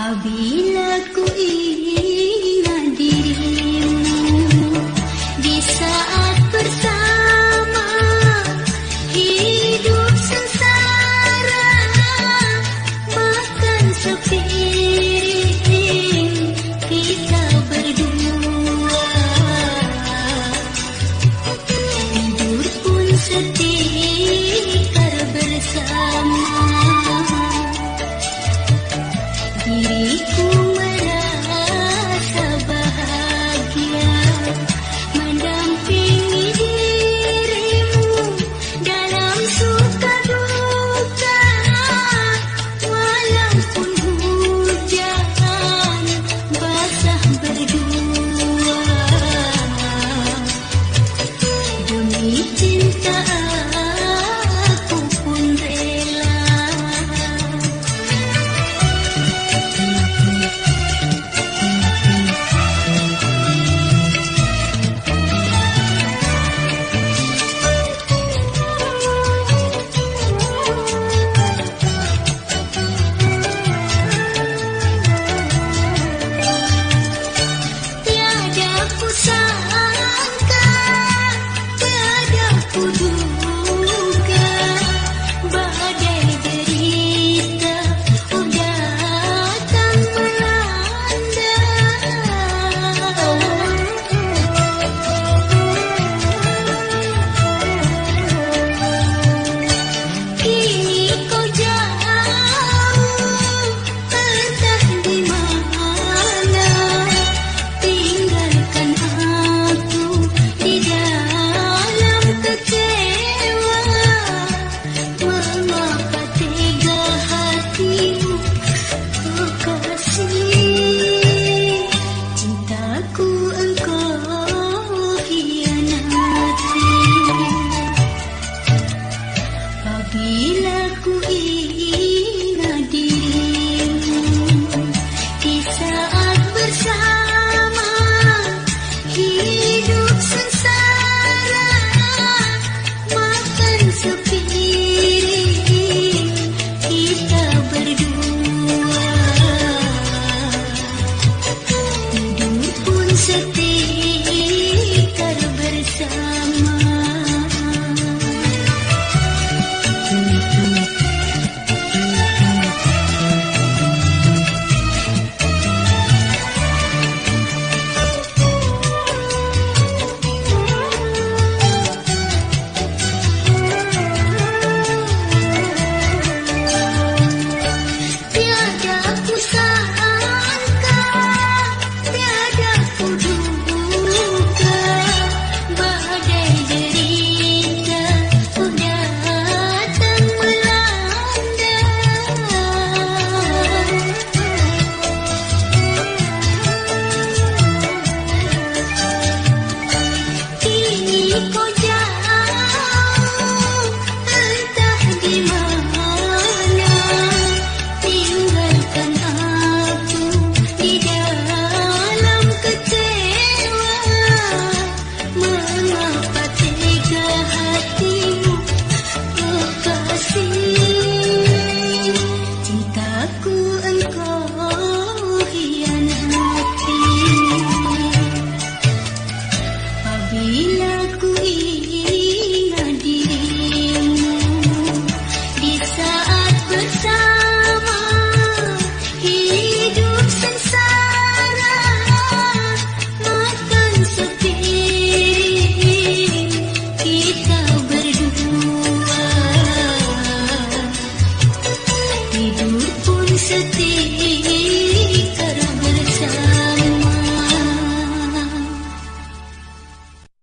Apabila ku ingin Bila ku Lady